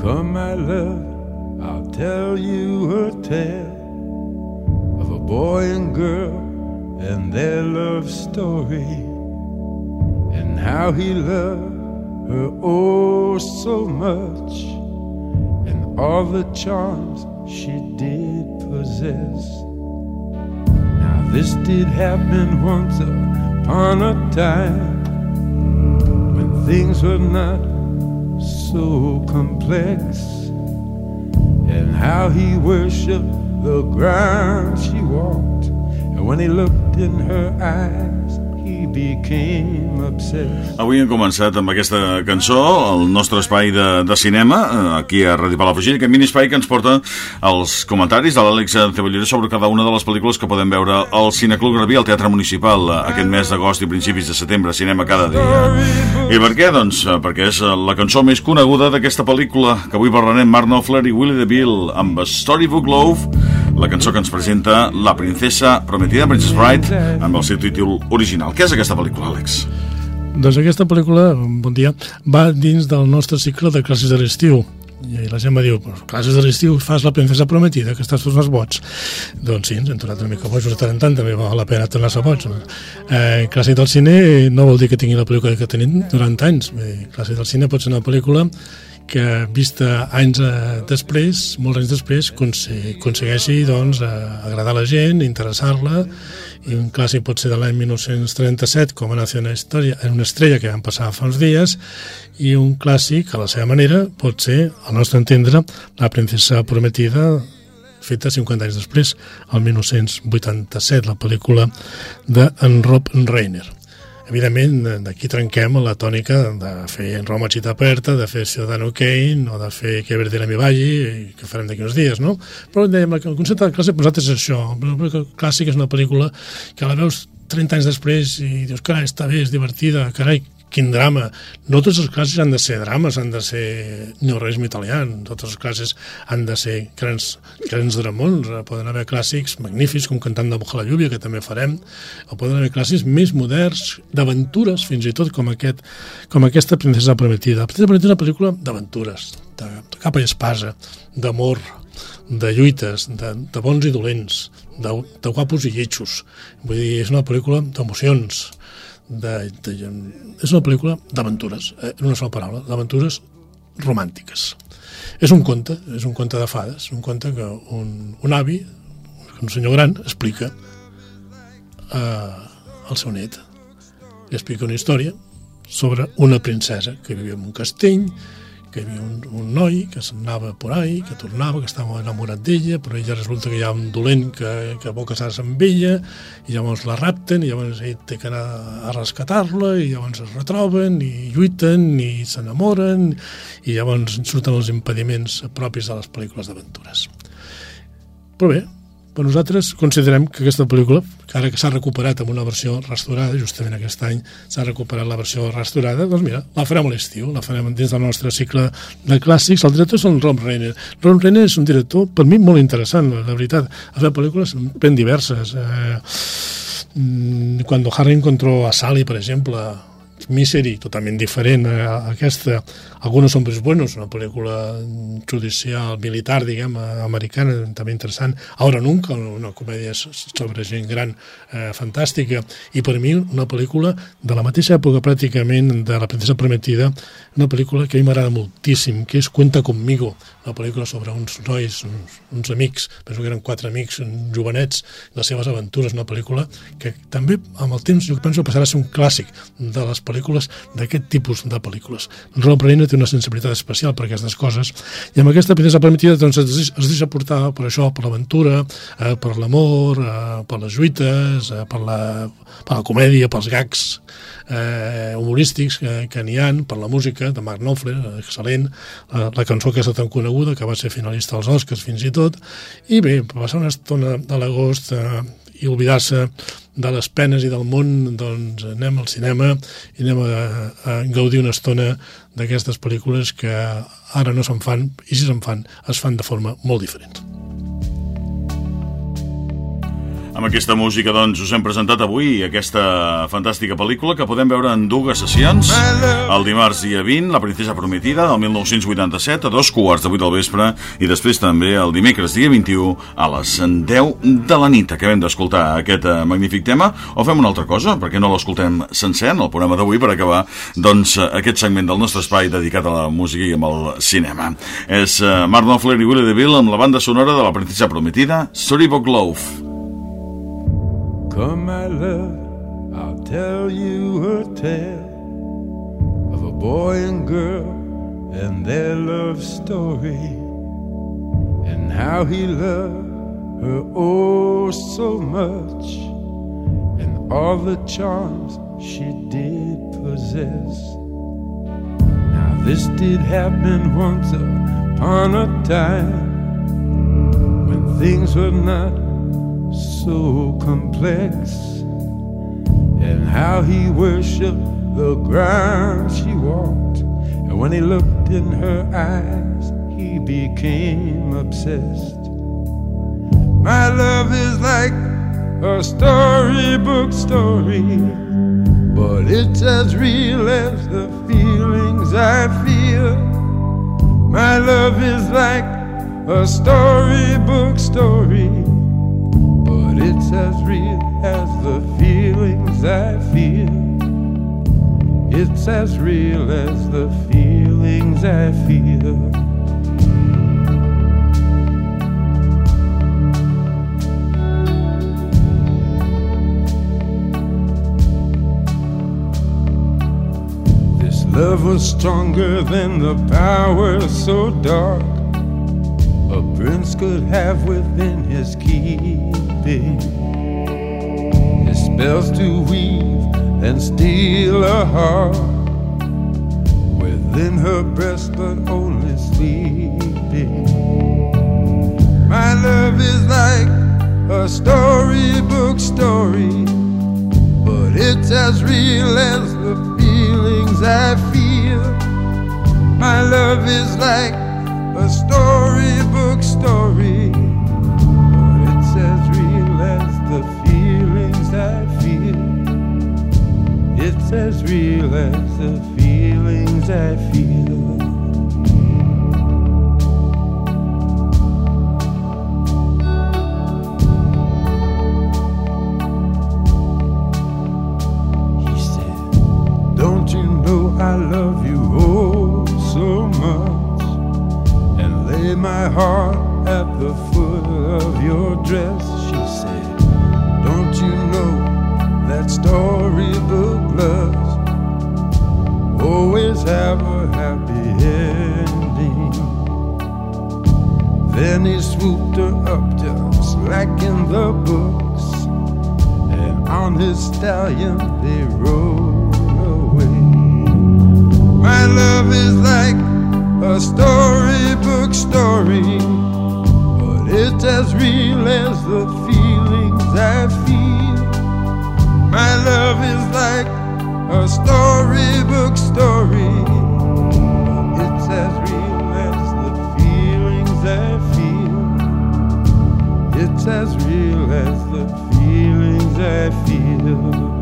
Come, my love, I'll tell you a tale of a boy and girl and their love story and how he loved her oh so much and all the charms she did possess. Now, this did happen once upon a time when things were not so complex, and how he worshiped the ground she walked, and when he looked in her eyes. Avui hem començat amb aquesta cançó, el nostre espai de, de cinema, eh, aquí a Ràdio Palafrugell, aquest mini espai que ens porta els comentaris de l'Àlex Cebollera sobre cada una de les pel·lícules que podem veure al Cineclub Garbí, al Teatre Municipal, eh, aquest mes d'agost i principis de setembre, cinema cada dia. I per què? Doncs eh, perquè és la cançó més coneguda d'aquesta pel·lícula que avui parlarem, Mark Knopfler i Willie DeVille, amb Storybook Love, la cançó que ens presenta La princesa prometida, Princess Bride, amb el seu títol original. Què és aquesta pel·lícula, Àlex? Doncs aquesta pel·lícula, bon dia, va dins del nostre cicle de classes de l'estiu. I la gent va dir, classes de l'estiu fas la princesa prometida, que estàs tots els bots. Doncs sí, ens hem tornat una mica bots de tant en tant, també val la pena tornar-se bots. Eh, clàssic del cine no vol dir que tingui la pel·lícula que tenim durant anys. Bé, clàssic del cine pot ser una pel·lícula que vista anys eh, després, molts anys després, aconsegueixi doncs, eh, agradar la gent, interessar-la, i un clàssic pot ser de l'any 1937, com a nació una, història, una estrella que van passar fa uns dies, i un clàssic, a la seva manera, pot ser, al nostre entendre, La princesa prometida, feta 50 anys després, el 1987, la pel·lícula d'en Rob Reiner evidentment, d'aquí trenquem la tònica de fer en Roma Chita Aperta, de fer Ciudadano Kane, o de fer Que verde la mi valli, que farem d'aquí uns dies, no? Però dèiem, el concepte de per nosaltres és això. La clàssica és una pel·lícula que la veus 30 anys després i dius, carai, està bé, és divertida, carai, quin drama. No totes les classes han de ser drames, han de ser neorealisme italià, totes les classes han de ser grans, grans dramons, poden haver clàssics magnífics, com Cantant de Boja la lluvia, que també farem, o poden haver clàssics més moderns, d'aventures, fins i tot com, aquest, com aquesta Princesa Prometida. La Princesa Prometida és una pel·lícula d'aventures, de, de capa i espasa, d'amor, de lluites, de, de bons i dolents, de, de guapos i lletjos. Vull dir, és una pel·lícula d'emocions, de, de, és una pel·lícula d'aventures, eh, en una sola paraula, d'aventures romàntiques. És un conte, és un conte de fades, un conte que un, un avi, un senyor gran, explica eh, al seu net. Li explica una història sobre una princesa que vivia en un castell, que hi havia un, un noi que s'anava por ahí, que tornava, que estava enamorat d'ella, però ella resulta que hi ha un dolent que, que vol casar-se amb ella, i llavors la rapten, i llavors ell té que anar a rescatar-la, i llavors es retroben, i lluiten, i s'enamoren, i llavors surten els impediments propis de les pel·lícules d'aventures. Però bé, però nosaltres considerem que aquesta pel·lícula, que ara que s'ha recuperat amb una versió restaurada, justament aquest any s'ha recuperat la versió restaurada, doncs mira, la farem a l'estiu, la farem dins del nostre cicle de clàssics. El director és el Ron Reiner. Ron Reiner és un director, per mi, molt interessant, la veritat. Ha fet pel·lícules ben diverses. Eh, cuando Harry encontró a Sally, per exemple, Misery, totalment diferent a aquesta. Algunos hombres buenos, una pel·lícula judicial, militar, diguem, americana, també interessant. Ahora nunca, una comèdia sobre gent gran eh, fantàstica. I per mi una pel·lícula de la mateixa època pràcticament de La princesa prometida, una pel·lícula que a mi m'agrada moltíssim, que és Cuenta conmigo, una pel·lícula sobre uns nois, uns, uns amics, penso que eren quatre amics jovenets, les seves aventures, una pel·lícula que també amb el temps jo penso passarà a ser un clàssic de les pel·lícules d'aquest tipus de pel·lícules. Rob Reiner té una sensibilitat especial per aquestes coses i amb aquesta princesa prometida doncs, es, deixa, es deixa portar per això, per l'aventura, eh, per l'amor, eh, per les lluites, eh, per, la, per la comèdia, pels gags eh, humorístics que, que n'hi han, per la música de Mark Knopfler, excel·lent, la, la cançó aquesta tan coneguda que va ser finalista als Oscars fins i tot, i bé, passar una estona de l'agost eh, i oblidar-se de les penes i del món, doncs anem al cinema i anem a, a gaudir una estona d'aquestes pel·lícules que ara no se'n fan, i si se'n fan, es fan de forma molt diferent. Amb aquesta música, doncs, us hem presentat avui aquesta fantàstica pel·lícula que podem veure en dues sessions. El dimarts dia 20, La princesa prometida, del 1987, a dos quarts de vuit del vespre, i després també el dimecres dia 21, a les 10 de la nit. Acabem d'escoltar aquest eh, magnífic tema, o fem una altra cosa, perquè no l'escoltem sencer en el programa d'avui per acabar, doncs, aquest segment del nostre espai dedicat a la música i amb el cinema. És uh, Mark Knopfler i Willie DeVille amb la banda sonora de La princesa prometida, Storybook Love. Come, my love, I'll tell you a tale of a boy and girl and their love story, and how he loved her oh so much, and all the charms she did possess. Now, this did happen once upon a time when things were not so complex, and how he worshiped the ground she walked. And when he looked in her eyes, he became obsessed. My love is like a storybook story, but it's as real as the feelings I feel. My love is like a storybook story it's as real as the feelings I feel. It's as real as the feelings I feel. This love was stronger than the power so dark a prince could have within his keeping. His spells to weave and steal a heart within her breast, but only sleeping. My love is like a storybook story, but it's as real as the feelings I feel. My love is like a storybook story, As real as the feelings I feel. He said, Don't you know I love you oh so much? And lay my heart at the foot of your dress. She said, Then he swooped her up just like in the books, and on his stallion they rode away. My love is like a storybook story, but it's as real as the feelings I feel. My love is like a storybook story, but it's as real Feel. It's as real as the feelings I feel.